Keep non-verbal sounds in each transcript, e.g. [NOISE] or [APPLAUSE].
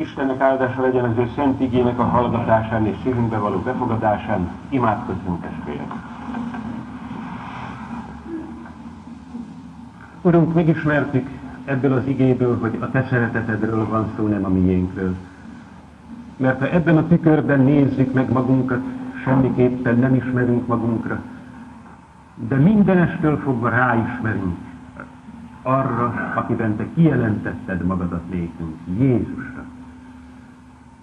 Istennek áldása legyen az ő szent igének a hallgatásán és szívünkbe való befogadásán. Imádkozzunk testvérek! Urunk, megismertük ebből az igéből, hogy a Te szeretetedről van szó, nem a miénkről. Mert ha ebben a tükörben nézzük meg magunkat, semmiképpen nem ismerünk magunkra, de mindenestől fogva ráismerünk arra, akiben Te kijelentetted magadat nékünk, Jézusra.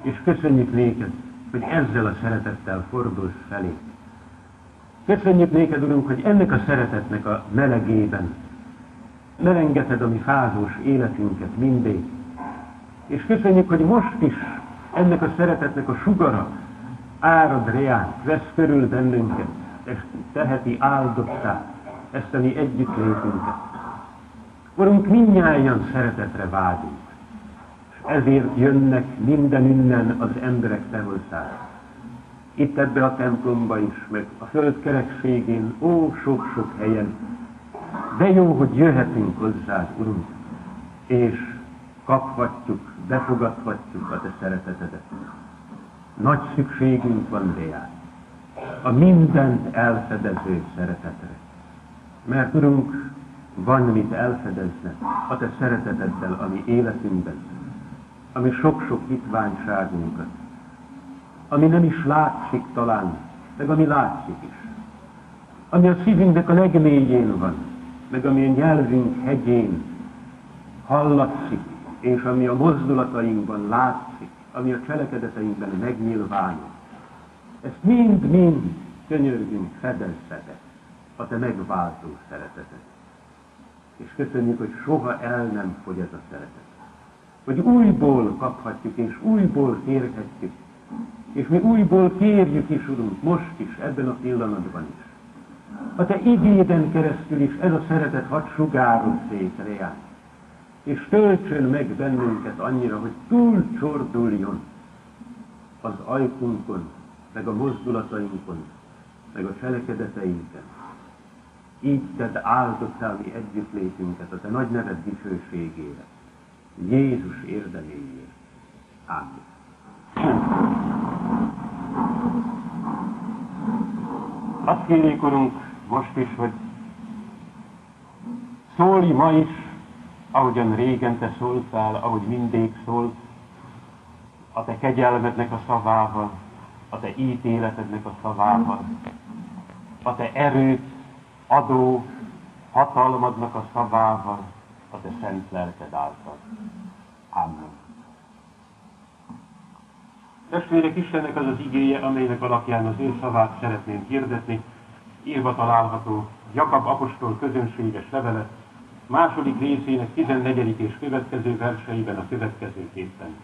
És köszönjük néked, hogy ezzel a szeretettel fordulsz felé. Köszönjük néked, Urunk, hogy ennek a szeretetnek a melegében melengeted a mi fázós életünket mindig. És köszönjük, hogy most is ennek a szeretetnek a sugara árad reánk, vesz körül bennünket, és teheti áldottá ezt a mi együttlétünket. Urunk, mindnyáján szeretetre vágyunk, ezért jönnek innen az emberek te. Itt ebbe a templomba is, meg a föld kerekségén, ó, sok-sok helyen, de jó, hogy jöhetünk hozzád, Urunk, és kaphatjuk, befogadhatjuk a Te szeretetedet. Nagy szükségünk van Déát, a mindent elfedező szeretetre. Mert, Urunk, van mit elfedezne a Te szereteteddel ami sok-sok hitványságunkat, ami nem is látszik talán, meg ami látszik is, ami a szívünknek a legmélyén van, meg ami a nyelvünk hegyén hallatszik, és ami a mozdulatainkban látszik, ami a cselekedeteinkben megnyilvánul. Ezt mind-mind könyörgünk, fedezzetek a te megváltó szeretetet. És köszönjük, hogy soha el nem fogy ez a szeretet. Hogy újból kaphatjuk, és újból kérhetjük. És mi újból kérjük is, Urunk, most is, ebben a pillanatban is a te igéden keresztül is ez a szeretet hadd sugározzék reánk, és töltsön meg bennünket annyira, hogy túlcsorduljon az ajkunkon, meg a mozdulatainkon, meg a cselekedeteinken. Így tedd áldottál mi együttlétünket a te nagy neved dicsőségére, Jézus érdeméért. Ámen. Azt kérjék, Urunk, most is, hogy szólj ma is, ahogyan régen te szóltál, ahogy mindig szólt, a te kegyelmednek a szavával, a te ítéletednek a szavával, a te erőt adó hatalmadnak a szavával, a te szent lelked által. Amen. Testvérek, Istennek az az igéje, amelynek alapján az ő szavát szeretném hirdetni, írva található Jakab apostol közönséges levele, második részének 14. és következő verseiben a következőképpen.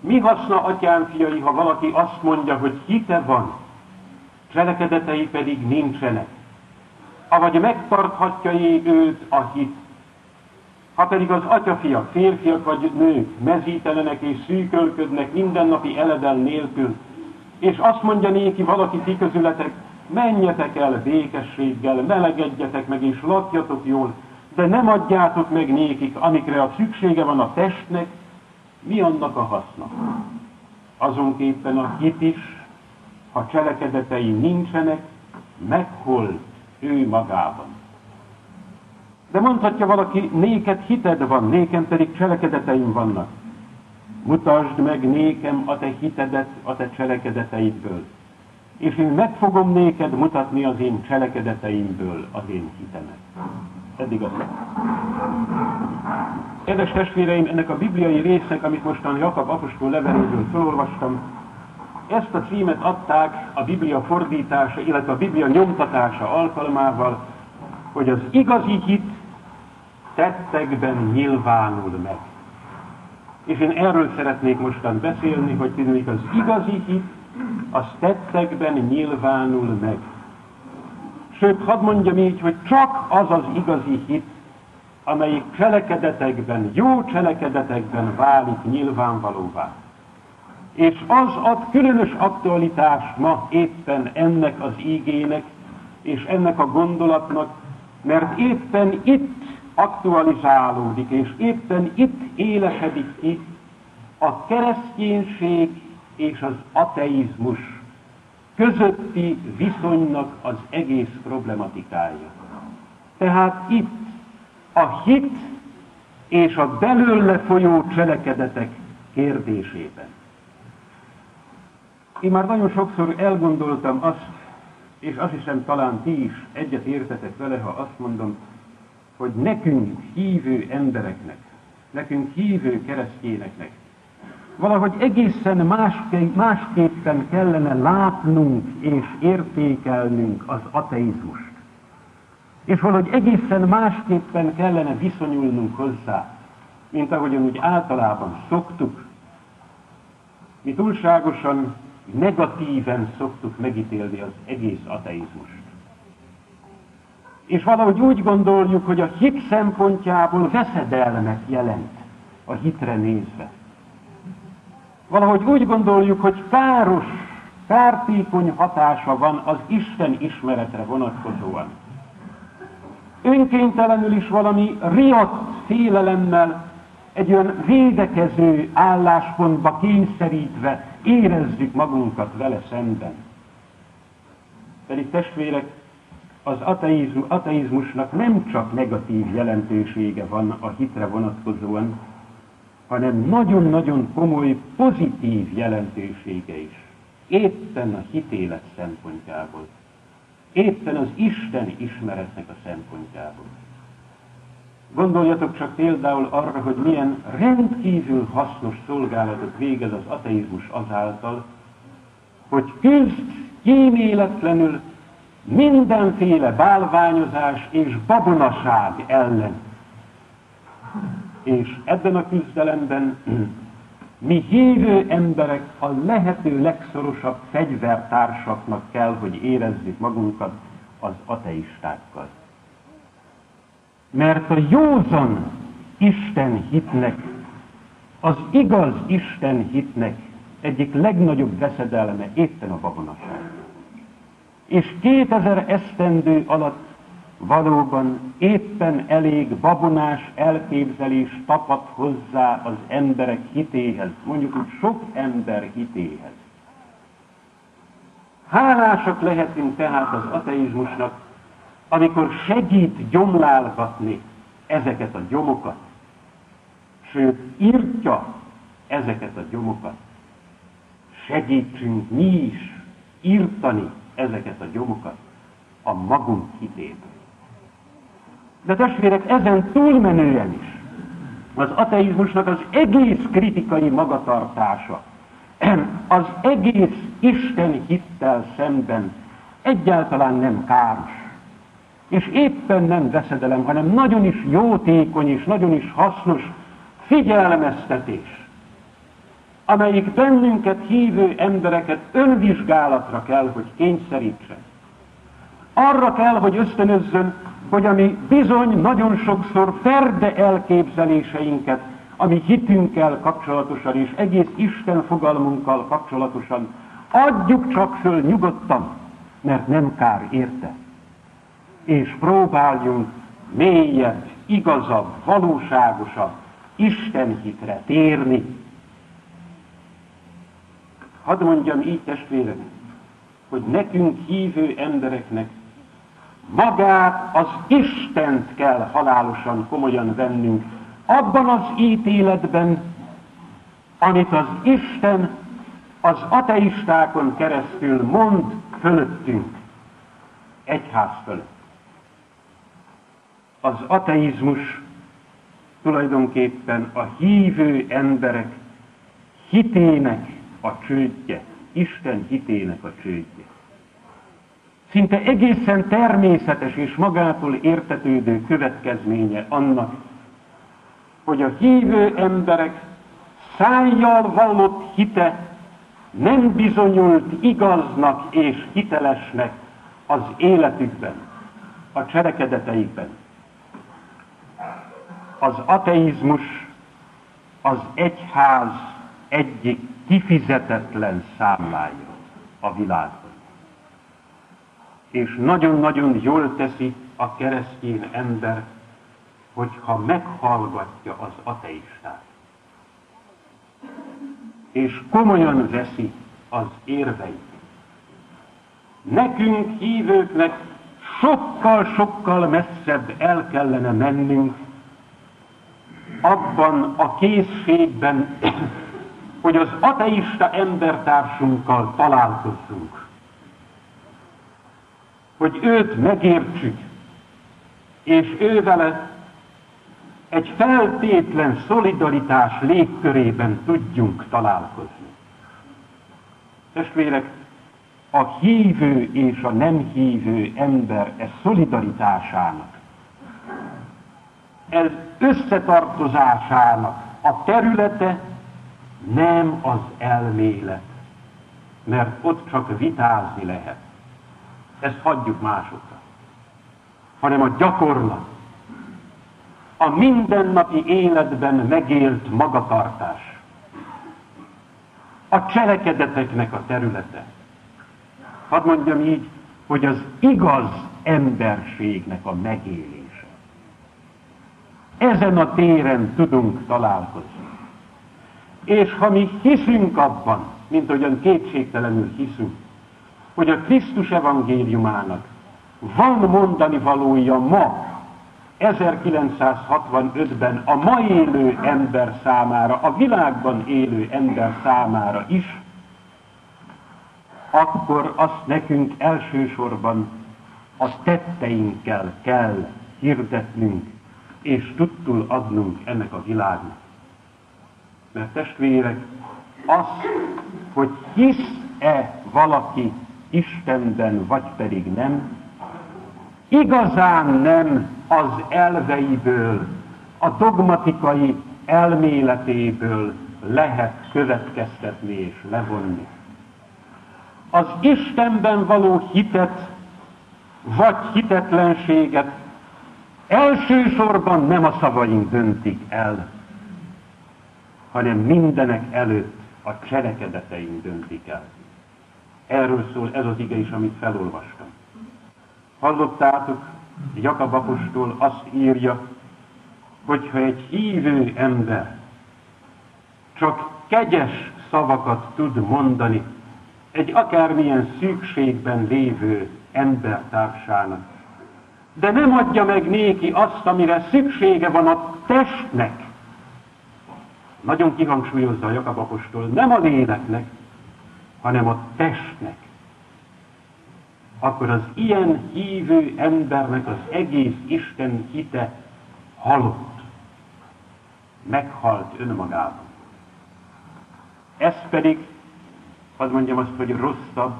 Mi haszna, atyám fiai, ha valaki azt mondja, hogy hite van, cselekedetei pedig nincsenek, avagy megtarthatja őt a hit. Ha pedig az atyafiak, férfiak vagy nők mezítelenek és szűkölködnek mindennapi eledel nélkül, és azt mondja néki valaki ti közületek, menjetek el békességgel, melegedjetek meg és lakjatok jól, de nem adjátok meg nékik, amikre a szüksége van a testnek, mi annak a haszna? Azonképpen a hit is, ha cselekedetei nincsenek, meghol ő magában. De mondhatja valaki, néked hited van, nékem pedig cselekedeteim vannak. Mutasd meg nékem a te hitedet a te cselekedeteidből és én meg fogom néked mutatni az én cselekedeteimből az én hitemet. Eddig az. Kedves testvéreim, ennek a bibliai résznek, amit mostan Jakab apostol leveléből felolvastam, ezt a címet adták a Biblia fordítása, illetve a Biblia nyomtatása alkalmával, hogy az igazi hit tettekben nyilvánul meg. És én erről szeretnék mostan beszélni, hogy tűnik az igazi hit az tettekben nyilvánul meg. Sőt, hadd mondjam így, hogy csak az az igazi hit, amelyik cselekedetekben, jó cselekedetekben válik nyilvánvalóvá. És az ad különös aktualitást ma éppen ennek az ígének, és ennek a gondolatnak, mert éppen itt aktualizálódik, és éppen itt élesedik ki a kereszténység és az ateizmus közötti viszonynak az egész problematikája. Tehát itt a hit és a belőle folyó cselekedetek kérdésében. Én már nagyon sokszor elgondoltam azt, és azt hiszem talán ti is egyet értetek vele, ha azt mondom, hogy nekünk hívő embereknek, nekünk hívő keresztényeknek valahogy egészen másképpen kellene látnunk és értékelnünk az ateizmust. És valahogy egészen másképpen kellene viszonyulnunk hozzá, mint ahogyan úgy általában szoktuk. Mi túlságosan negatíven szoktuk megítélni az egész ateizmust. És valahogy úgy gondoljuk, hogy a hit szempontjából veszedelmet jelent a hitre nézve. Valahogy úgy gondoljuk, hogy káros, kártékony hatása van az Isten ismeretre vonatkozóan. Önkénytelenül is valami riadt félelemmel, egy olyan védekező álláspontba kényszerítve érezzük magunkat vele szemben. Pedig testvérek, az ateizm, ateizmusnak nem csak negatív jelentősége van a hitre vonatkozóan, hanem nagyon-nagyon komoly pozitív jelentősége is. Éppen a hitélet szempontjából. Éppen az Isten ismeretnek a szempontjából. Gondoljatok csak például arra, hogy milyen rendkívül hasznos szolgálatot végez az ateizmus azáltal, hogy küzd kíméletlenül mindenféle bálványozás és babonaság ellen. És ebben a küzdelemben [CLEARS THROAT] mi hívő emberek a lehető legszorosabb fegyvertársaknak kell, hogy érezzük magunkat az ateistákkal. Mert a józan Isten hitnek, az igaz Isten hitnek egyik legnagyobb veszedelme éppen a babonaság. És 2000 esztendő alatt valóban éppen elég babonás elképzelés tapad hozzá az emberek hitéhez, mondjuk úgy sok ember hitéhez. Hálásak lehetünk tehát az ateizmusnak, amikor segít gyomlálgatni ezeket a gyomokat, sőt, írtja ezeket a gyomokat. Segítsünk mi is írtani ezeket a gyomokat a magunk hitéből. De testvérek, ezen túlmenően is az ateizmusnak az egész kritikai magatartása, az egész Isten hittel szemben egyáltalán nem káros. És éppen nem veszedelem, hanem nagyon is jótékony és nagyon is hasznos figyelmeztetés, amelyik bennünket hívő embereket önvizsgálatra kell, hogy kényszerítsen. Arra kell, hogy ösztönözzön, hogy ami bizony nagyon sokszor ferde elképzeléseinket, ami hitünkkel kapcsolatosan és egész Isten fogalmunkkal kapcsolatosan, adjuk csak föl nyugodtan, mert nem kár érte. És próbáljunk mélyebb, igazabb, valóságosabb Isten hitre térni. Hadd mondjam így testvérek, hogy nekünk hívő embereknek magát, az Istent kell halálosan komolyan vennünk, abban az ítéletben, amit az Isten az ateistákon keresztül mond fölöttünk, egyház fölött. Az ateizmus tulajdonképpen a hívő emberek hitének a csődje, Isten hitének a csődje. Szinte egészen természetes és magától értetődő következménye annak, hogy a hívő emberek szájjal vallott hite nem bizonyult igaznak és hitelesnek az életükben, a cselekedeteikben. Az ateizmus az egyház egyik kifizetetlen számlája a világban és nagyon-nagyon jól teszi a keresztény ember, hogyha meghallgatja az ateistát. és komolyan veszi az érveit. Nekünk hívőknek sokkal-sokkal messzebb el kellene mennünk abban a készségben, hogy az ateista embertársunkkal találkozzunk. Hogy őt megértsük, és ő vele egy feltétlen szolidaritás légkörében tudjunk találkozni. Testvérek, a hívő és a nem hívő ember ez szolidaritásának, ez összetartozásának a területe nem az elmélet, mert ott csak vitázni lehet. Ezt hagyjuk másokra. Hanem a gyakorlat, a mindennapi életben megélt magatartás, a cselekedeteknek a területe. Hadd mondjam így, hogy az igaz emberségnek a megélése. Ezen a téren tudunk találkozni. És ha mi hiszünk abban, mint ahogyan kétségtelenül hiszünk, hogy a Krisztus evangéliumának van mondani valója ma, 1965-ben a ma élő ember számára, a világban élő ember számára is, akkor azt nekünk elsősorban a tetteinkkel kell hirdetnünk, és tudtul adnunk ennek a világnak. Mert testvérek, az, hogy hisz-e valaki Istenben, vagy pedig nem, igazán nem az elveiből, a dogmatikai elméletéből lehet következtetni és levonni. Az Istenben való hitet, vagy hitetlenséget elsősorban nem a szavaink döntik el, hanem mindenek előtt a cselekedeteink döntik el. Erről szól ez az ige is, amit felolvastam. Hallottátok, Jakab apostol azt írja, hogyha egy hívő ember csak kegyes szavakat tud mondani egy akármilyen szükségben lévő embertársának, de nem adja meg néki azt, amire szüksége van a testnek, nagyon kihangsúlyozza Jakab apostol, nem a léleknek, hanem a testnek akkor az ilyen hívő embernek az egész Isten hite halott. Meghalt önmagában. Ez pedig, az mondjam azt, hogy rosszabb,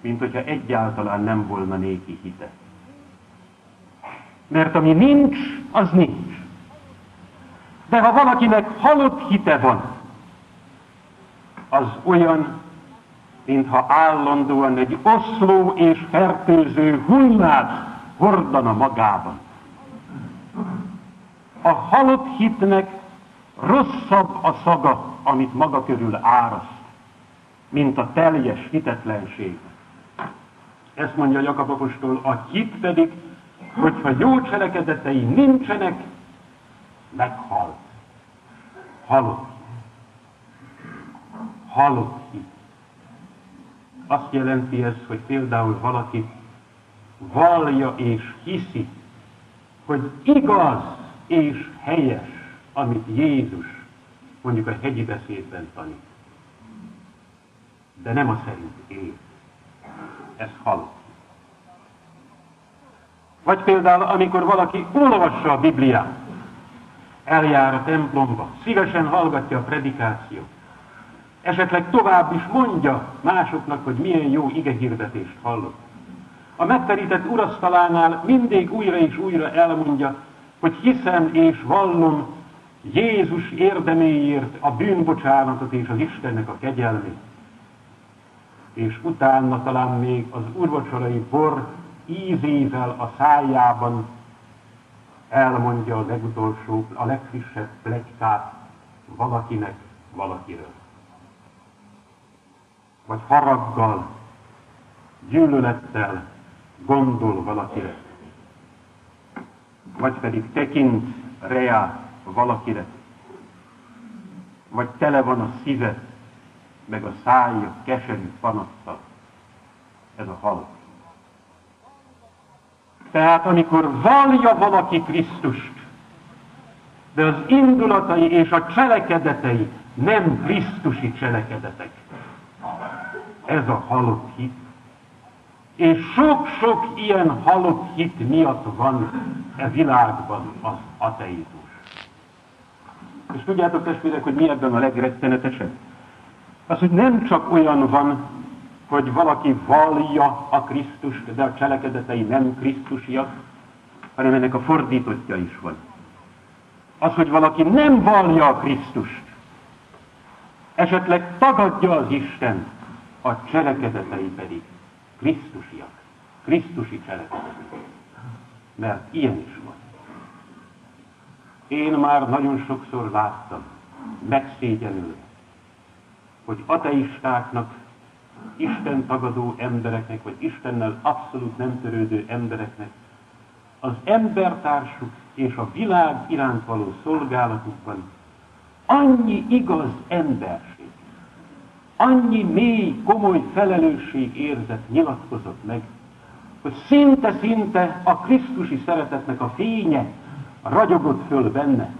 mint hogyha egyáltalán nem volna néki hite. Mert ami nincs, az nincs. De ha valakinek halott hite van, az olyan, mintha állandóan egy oszló és fertőző hullát hordana magában. A halott hitnek rosszabb a szaga, amit maga körül áraszt, mint a teljes hitetlenség. Ezt mondja Jakab apostol, a hit pedig, hogyha jó cselekedetei nincsenek, meghalt. Halott. Halott hit. Azt jelenti ez, hogy például valaki vallja és hiszi, hogy igaz és helyes, amit Jézus mondjuk a hegyi beszédben tanít. De nem a szerint él. Ez halott. Vagy például, amikor valaki olvassa a Bibliát, eljár a templomba, szívesen hallgatja a predikációt, esetleg tovább is mondja másoknak, hogy milyen jó igehirdetést hallott. A megterített urasztalánál mindig újra és újra elmondja, hogy hiszem és vallom Jézus érdeméért a bűnbocsánatot és az Istennek a kegyelmét. És utána talán még az urvacsorai bor ízével a szájában elmondja a legutolsó, a legfrissebb plegykát valakinek, valakiről vagy haraggal, gyűlölettel gondol valakire, vagy pedig tekint reá valakire, vagy tele van a szíve meg a szája keserű panasztal. Ez a halott. Tehát amikor vallja valaki Krisztust, de az indulatai és a cselekedetei nem Krisztusi cselekedetek. Ez a halott hit. És sok-sok ilyen halott hit miatt van e világban az ateizmus. És tudjátok testvérek, hogy mi ebben a legrettenetesebb? Az, hogy nem csak olyan van, hogy valaki vallja a Krisztust, de a cselekedetei nem Krisztusiak, hanem ennek a fordítottja is van. Az, hogy valaki nem vallja a Krisztust, esetleg tagadja az Isten, a cselekedetei pedig Krisztusiak, Krisztusi cselekedetek. Mert ilyen is van. Én már nagyon sokszor láttam, megszégyenülve, hogy ateistáknak, Isten tagadó embereknek, vagy Istennel abszolút nem törődő embereknek az embertársuk és a világ iránt való szolgálatukban annyi igaz emberség, annyi mély, komoly felelősség érzet nyilatkozott meg, hogy szinte-szinte a Krisztusi szeretetnek a fénye ragyogott föl benne.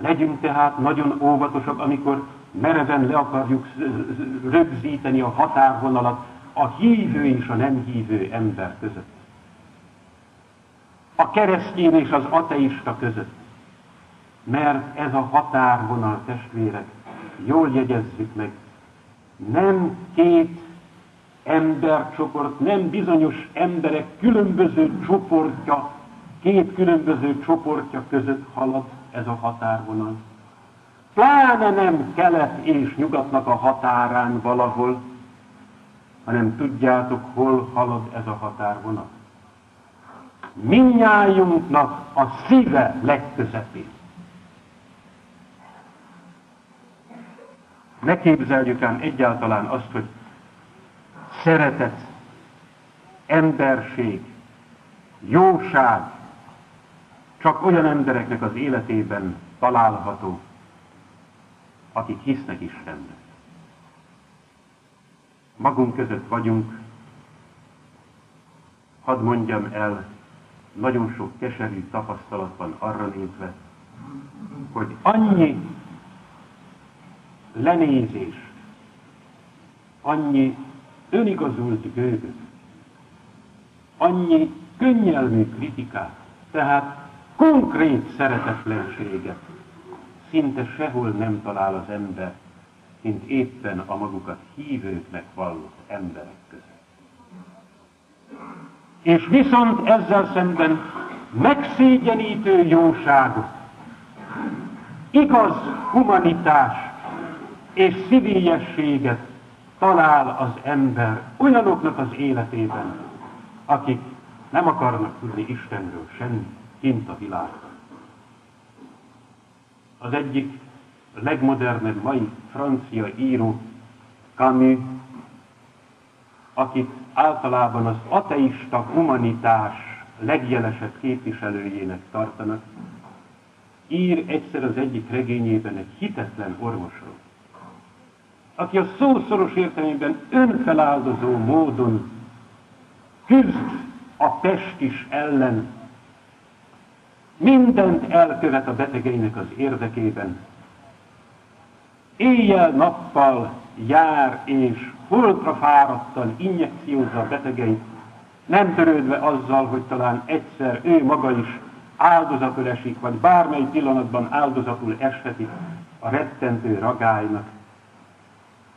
Legyünk tehát nagyon óvatosak, amikor mereven le akarjuk rögzíteni a határvonalat a hívő és a nem hívő ember között. A keresztény és az ateista között. Mert ez a határvonal, testvérek, jól jegyezzük meg, nem két embercsoport, nem bizonyos emberek különböző csoportja, két különböző csoportja között halad ez a határvonal. Pláne nem kelet és nyugatnak a határán valahol, hanem tudjátok, hol halad ez a határvonal. Minnyájunknak a szíve legközepén. Ne képzeljük ám egyáltalán azt, hogy szeretet, emberség, jóság csak olyan embereknek az életében található, akik hisznek Istenben. Magunk között vagyunk, hadd mondjam el, nagyon sok keserű tapasztalatban arra nézve, hogy annyi lenézés, annyi önigazult gőgöt, annyi könnyelmű kritikát, tehát konkrét szeretetlenséget szinte sehol nem talál az ember, mint éppen a magukat hívőknek vallott emberek között. És viszont ezzel szemben megszégyenítő jóságot, igaz humanitás és szívélyességet talál az ember olyanoknak az életében, akik nem akarnak tudni Istenről semmi kint a világban. Az egyik legmodernebb mai francia író, Camus, akit általában az ateista humanitás legjelesebb képviselőjének tartanak, ír egyszer az egyik regényében egy hitetlen orvosról, aki a szószoros értelmében önfeláldozó módon küzd a pestis ellen, mindent elkövet a betegeinek az érdekében, éjjel-nappal jár és holtra fáradtan injekciózza a betegeit, nem törődve azzal, hogy talán egyszer ő maga is áldozatul esik, vagy bármely pillanatban áldozatul eshetik a rettentő ragálynak.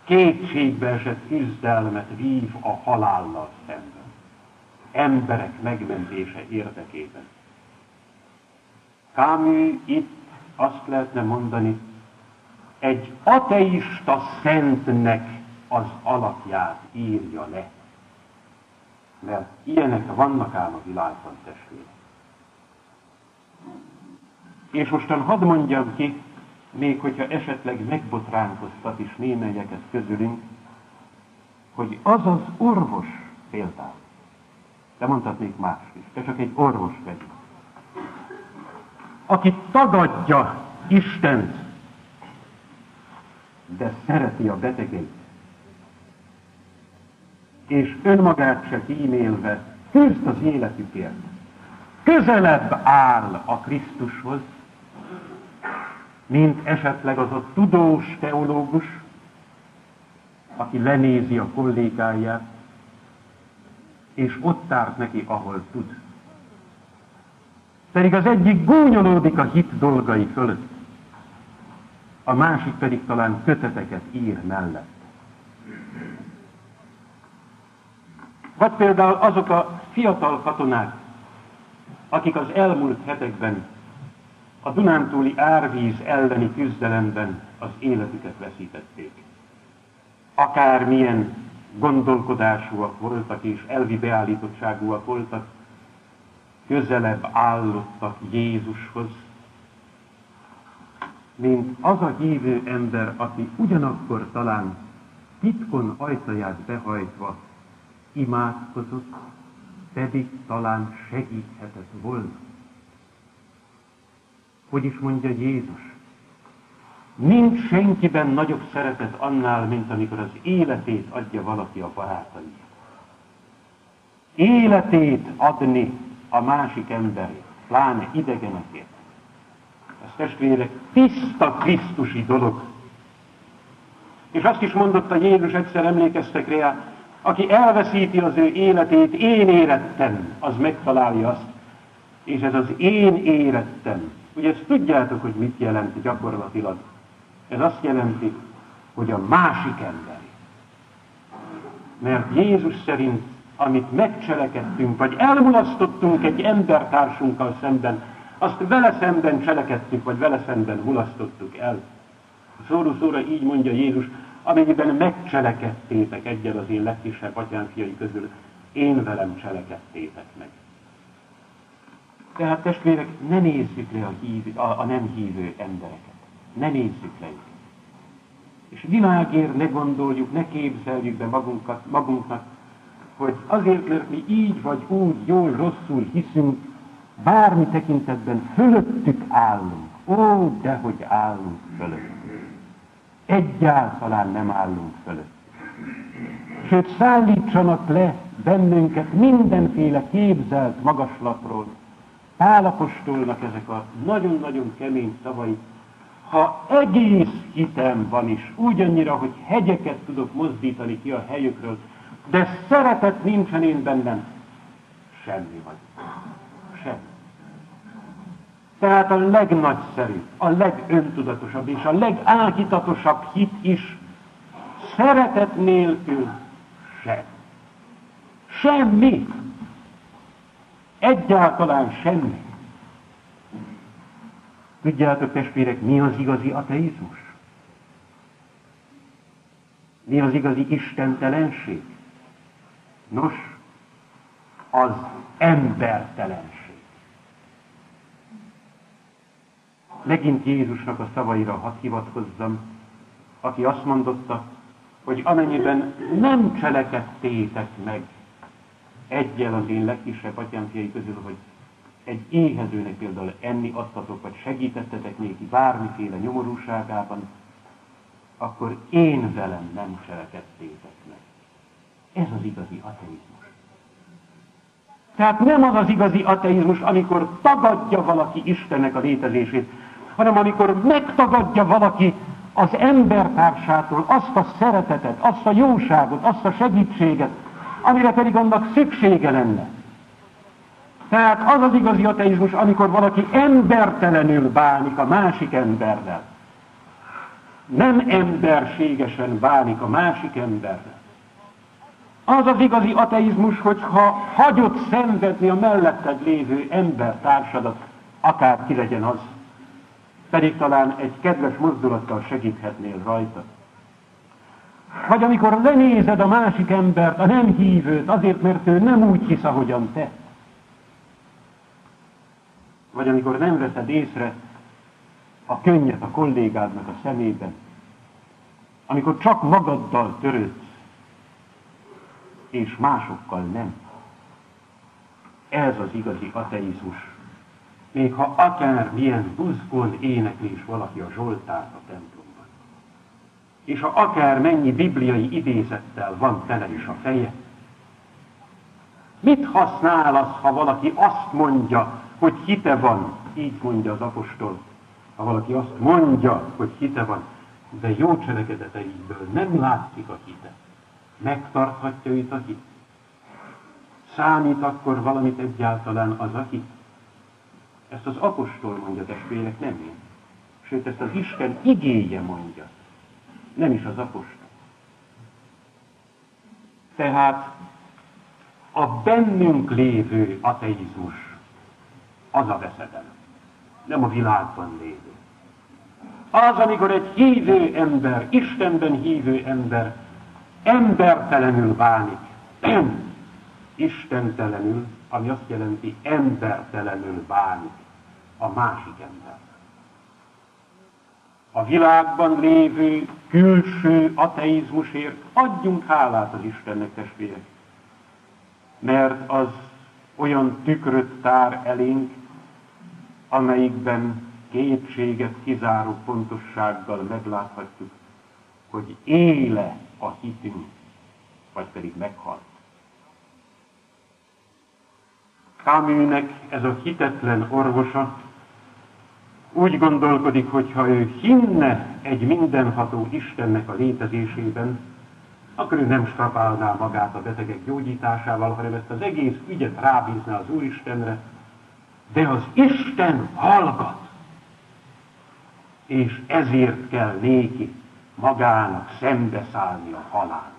Kétségbe esett küzdelmet vív a halállal szemben. Emberek megmentése érdekében. Camus itt azt lehetne mondani, egy ateista szentnek az alapját írja le. Mert ilyenek vannak ám a világban testvérek. És mostan hadd mondjam ki, még hogyha esetleg megbotránkoztat is némelyeket közülünk, hogy az az orvos például, de mondhatnék más is, de csak egy orvos vagy, aki tagadja Istent, de szereti a betegeit. És önmagát se kímélve küzd az életükért. Közelebb áll a Krisztushoz, mint esetleg az a tudós teológus, aki lenézi a kollégáját, és ott tárt neki, ahol tud. Pedig az egyik gúnyolódik a hit dolgai fölött, a másik pedig talán köteteket ír mellett. Vagy például azok a fiatal katonák, akik az elmúlt hetekben a Dunántúli árvíz elleni küzdelemben az életüket veszítették. Akármilyen gondolkodásúak voltak és elvi beállítottságúak voltak, közelebb állottak Jézushoz, mint az a hívő ember, aki ugyanakkor talán titkon ajtaját behajtva imádkozott, pedig talán segíthetett volna. Hogy is mondja Jézus? Nincs senkiben nagyobb szeretet annál, mint amikor az életét adja valaki a barátai. Életét adni a másik emberért, pláne idegenekért. Ez testvérek tiszta Krisztusi dolog. És azt is mondotta Jézus, egyszer emlékeztek rá, aki elveszíti az ő életét, én érettem, az megtalálja azt. És ez az én érettem. Ugye ezt tudjátok, hogy mit jelent gyakorlatilag. Ez azt jelenti, hogy a másik ember. Mert Jézus szerint, amit megcselekedtünk, vagy elmulasztottunk egy embertársunkkal szemben, azt vele szemben cselekedtük, vagy vele szemben mulasztottuk el. A szóró szóra így mondja Jézus, amennyiben megcselekedtétek egyel az én legkisebb atyám fiai közül, én velem cselekedtétek meg. Tehát testvérek, ne nézzük le a, hív, a, a nem hívő embereket. Ne nézzük le őket. És világért ne gondoljuk, ne képzeljük be magunkat, magunknak, hogy azért, mert mi így vagy úgy, jól, rosszul hiszünk, bármi tekintetben fölöttük állunk. Ó, dehogy állunk fölöttük. Egyáltalán nem állunk fölött. Sőt, szállítsanak le bennünket mindenféle képzelt magaslatról. Pálapostolnak ezek a nagyon-nagyon kemény szavai. Ha egész hitem van is, úgy annyira, hogy hegyeket tudok mozdítani ki a helyükről, de szeretet nincsen én bennem, semmi vagy. Semmi. Tehát a legnagyszerűbb, a legöntudatosabb és a legállítatosabb hit is szeretet nélkül sem. Semmi. Egyáltalán semmi. Tudjátok, testvérek, mi az igazi ateizmus? Mi az igazi istentelenség? Nos, az embertelenség. megint Jézusnak a szavaira hadd hivatkozzam, aki azt mondotta, hogy amennyiben nem cselekedtétek meg egyel az én legkisebb atyám közül, hogy egy éhezőnek például enni adtatok, vagy segítettetek néki bármiféle nyomorúságában, akkor én velem nem cselekedtétek meg. Ez az igazi ateizmus. Tehát nem az az igazi ateizmus, amikor tagadja valaki Istennek a létezését, hanem amikor megtagadja valaki az embertársától azt a szeretetet, azt a jóságot, azt a segítséget, amire pedig annak szüksége lenne. Tehát az az igazi ateizmus, amikor valaki embertelenül bánik a másik emberrel. Nem emberségesen bánik a másik emberrel. Az az igazi ateizmus, hogyha hagyott szenvedni a melletted lévő embertársadat, akár ki legyen az pedig talán egy kedves mozdulattal segíthetnél rajta. Vagy amikor lenézed a másik embert, a nem hívőt, azért, mert ő nem úgy hisz, ahogyan te. Vagy amikor nem veszed észre a könnyet a kollégádnak a szemében. Amikor csak magaddal törődsz, és másokkal nem. Ez az igazi ateizmus még ha akár milyen buzgón éneklés valaki a Zsoltárt a templomban. és ha akár mennyi bibliai idézettel van tele is a feje. Mit használ az, ha valaki azt mondja, hogy hite van, így mondja az apostol, ha valaki azt mondja, hogy hite van, de jó cselekedeteiből nem látszik a hite. Megtarthatja őt a hit. Számít akkor valamit egyáltalán az a hit. Ezt az apostol mondja, testvérek, nem én. Sőt, ezt az Isten igéje mondja. Nem is az apostol. Tehát a bennünk lévő ateizmus az a veszedelem, nem a világban lévő. Az, amikor egy hívő ember, Istenben hívő ember embertelenül bánik, [CLEARS THROAT] istentelenül, ami azt jelenti embertelenül bánik a másik ember. A világban lévő külső ateizmusért adjunk hálát az Istennek, testvérek, mert az olyan tükröt tár elénk, amelyikben kétséget kizáró pontossággal megláthatjuk, hogy éle a hitünk, vagy pedig meghalt. Káműnek ez a hitetlen orvosa úgy gondolkodik, hogy ha ő hinne egy mindenható Istennek a létezésében, akkor ő nem strapálná magát a betegek gyógyításával, hanem ezt az egész ügyet rábízná az Úristenre, de az Isten hallgat, és ezért kell néki magának szembeszállni a halál.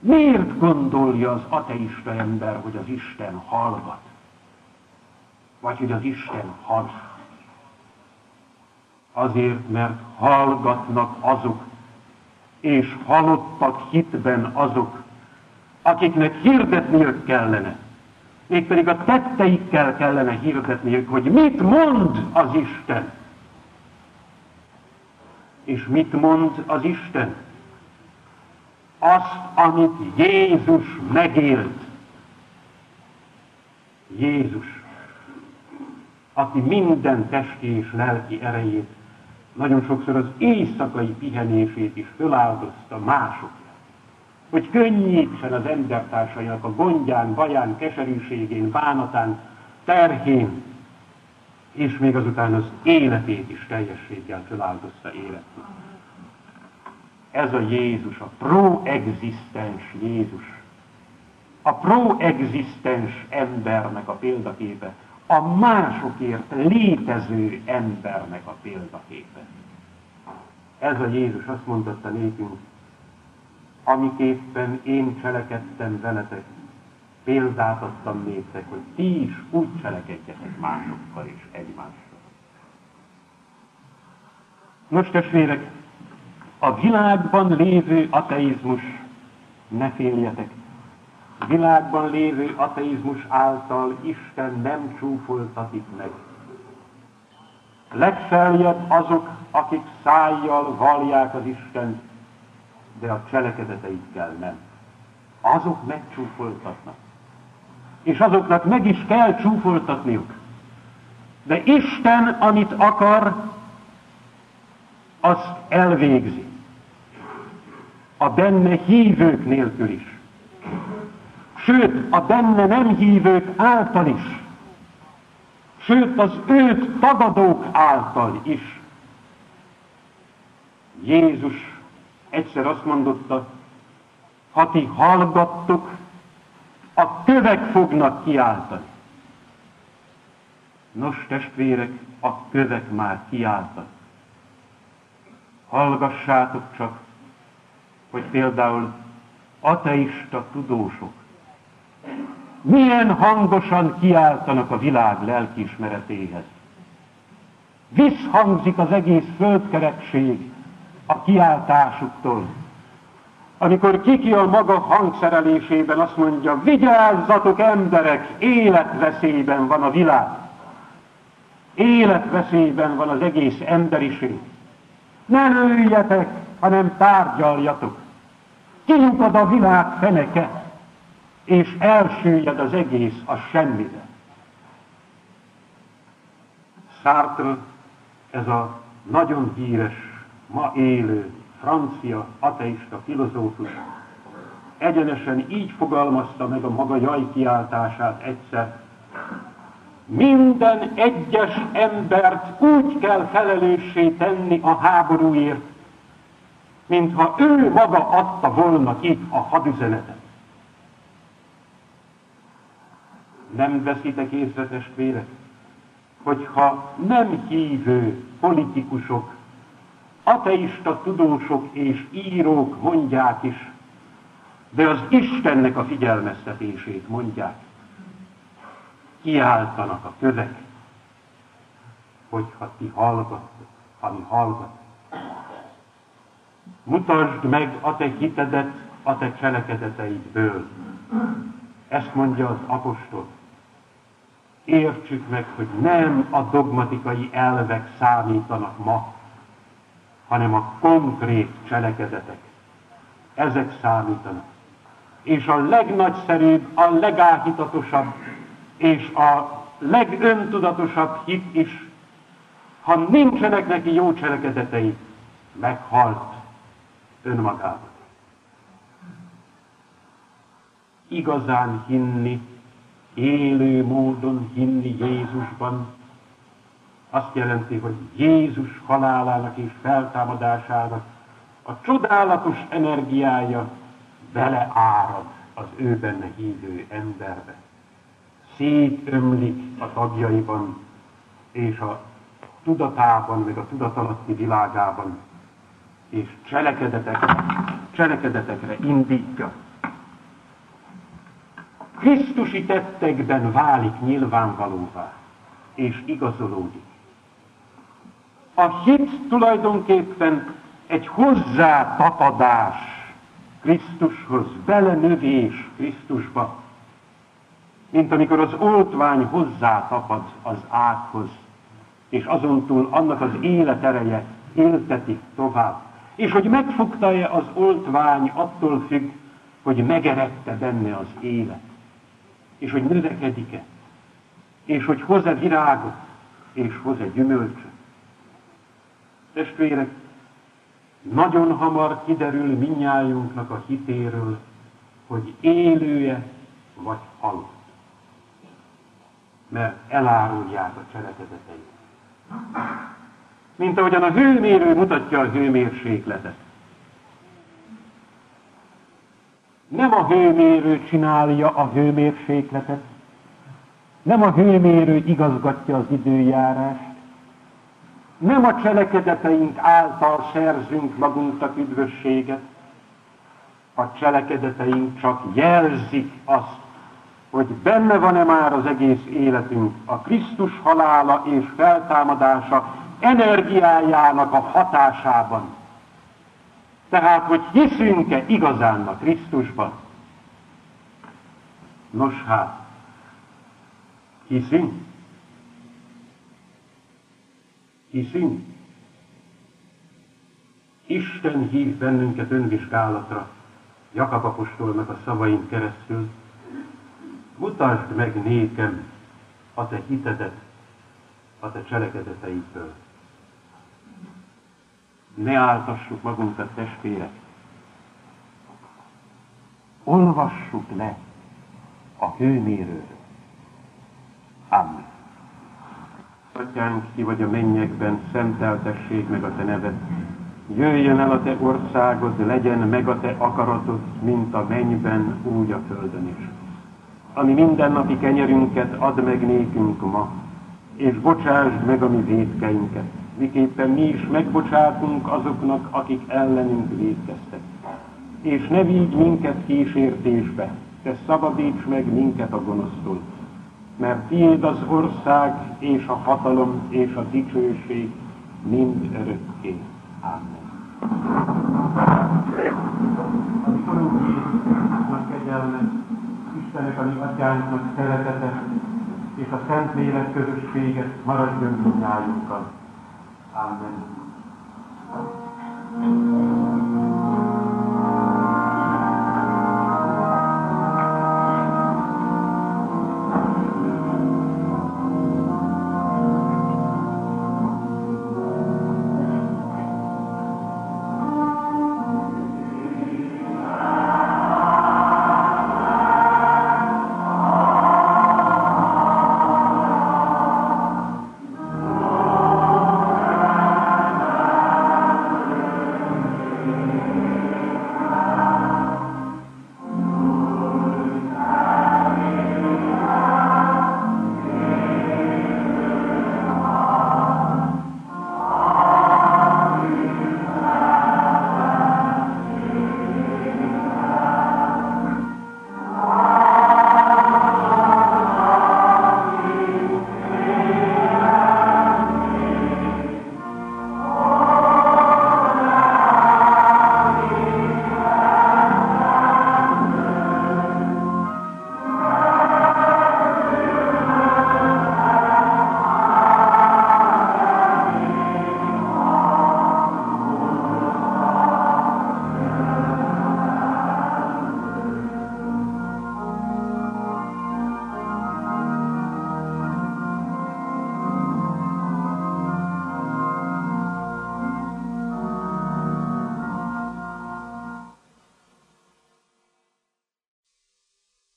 Miért gondolja az ateista ember, hogy az Isten hallgat? Vagy hogy az Isten hal? Azért, mert hallgatnak azok, és halottak hitben azok, akiknek hirdetniük kellene. Mégpedig a tetteikkel kellene hirdetniük, hogy mit mond az Isten. És mit mond az Isten? azt, amit Jézus megélt. Jézus, aki minden testi és lelki erejét, nagyon sokszor az éjszakai pihenését is föláldozta másokra, hogy könnyítsen az embertársainak a gondján, baján, keserűségén, bánatán, terhén, és még azután az életét is teljességgel föláldozta életét. Ez a Jézus, a proexisztens Jézus. A proexisztens embernek a példaképe, a másokért létező embernek a példaképe. Ez a Jézus azt mondotta nékünk, amiképpen én cselekedtem veletek, példát adtam néktek, hogy ti is úgy cselekedjetek másokkal és egymással. Nos, testvérek, a világban lévő ateizmus, ne féljetek, világban lévő ateizmus által Isten nem csúfoltatik meg. Legfeljebb azok, akik szájjal vallják az Istent, de a cselekedeteikkel nem. Azok megcsúfoltatnak. És azoknak meg is kell csúfoltatniuk. De Isten, amit akar, azt elvégzi a benne hívők nélkül is. Sőt, a benne nem hívők által is. Sőt, az őt tagadók által is. Jézus egyszer azt mondotta, ha ti hallgattok, a kövek fognak kiáltani. Nos, testvérek, a kövek már kiáltak. Hallgassátok csak, hogy például ateista tudósok milyen hangosan kiáltanak a világ lelkiismeretéhez. Visszhangzik az egész földkerekség a kiáltásuktól. Amikor kiki a maga hangszerelésében azt mondja, vigyázzatok emberek, életveszélyben van a világ. Életveszélyben van az egész emberiség. Ne lőjetek, hanem tárgyaljatok. Kinyugod a világ feneke, és elsüllyed az egész a semmire. Sartre, ez a nagyon híres, ma élő francia ateista filozófus egyenesen így fogalmazta meg a maga jajkiáltását egyszer. Minden egyes embert úgy kell felelőssé tenni a háborúért, mintha ő maga adta volna ki a hadüzenetet. Nem veszitek észre, testvérek, hogyha nem hívő politikusok, ateista tudósok és írók mondják is, de az Istennek a figyelmeztetését mondják. Kiáltanak a kövek, hogyha ti hallgattok, ha mi hallgatok. Mutasd meg a te hitedet a te cselekedeteidből. Ezt mondja az apostol. Értsük meg, hogy nem a dogmatikai elvek számítanak ma, hanem a konkrét cselekedetek. Ezek számítanak és a legnagyszerűbb, a legáhítatosabb és a legöntudatosabb hit is, ha nincsenek neki jó cselekedetei, meghalt önmagában. Igazán hinni, élő módon hinni Jézusban, azt jelenti, hogy Jézus halálának és feltámadásának a csodálatos energiája beleárad az ő benne hívő emberbe. Szétömlik a tagjaiban, és a tudatában, meg a tudatalatti világában, és cselekedetekre, cselekedetekre indítja. Krisztusi tettekben válik nyilvánvalóvá, és igazolódik. A hit tulajdonképpen egy hozzátapadás Krisztushoz, belenövés Krisztusba, mint amikor az oltvány hozzátapad az ághoz, és azon túl annak az életereje élteti tovább. És hogy megfogta-e az oltvány, attól függ, hogy megerette benne az élet, és hogy növekedik-e, és hogy hoz-e virágot, és hoz-e gyümölcsöt. Testvérek, nagyon hamar kiderül minnyájunknak a hitéről, hogy élője vagy halott. Mert elárulják a cselekedeteit. Mint ahogyan a hőmérő mutatja a hőmérsékletet. Nem a hőmérő csinálja a hőmérsékletet, nem a hőmérő igazgatja az időjárást, nem a cselekedeteink által szerzünk magunknak üdvösséget, a cselekedeteink csak jelzik azt, hogy benne van-e már az egész életünk a Krisztus halála és feltámadása energiájának a hatásában. Tehát, hogy hiszünk-e igazán a Krisztusban? Nos hát, hiszünk? Hiszünk? Isten hív bennünket önvizsgálatra, Jakab apostolnak a szavain keresztül. Mutasd meg nékem a te hitedet, a te cselekedeteidből. Ne áltassuk magunkat, testvérek. Olvassuk le a hőmérőről. Amen. Atyánk, ki vagy a mennyekben, szenteltessék meg a Te neved. Jöjjön el a Te országod, legyen meg a Te akaratod, mint a mennyben, úgy a földön is. Ami mindennapi kenyerünket add meg nékünk ma, és bocsásd meg a mi védkeinket, miképpen mi is megbocsátunk azoknak, akik ellenünk védkeztek. És ne vigy minket kísértésbe, te szabadíts meg minket a gonosztól mert tiéd az ország és a hatalom és a dicsőség mind örökké. Amen. Urunk Jézusnak kegyelmet, Istenek, a mi atyánknak szeretete, és a Szent Lélek közössége maradjon minnyájunkkal. Amen. Thank.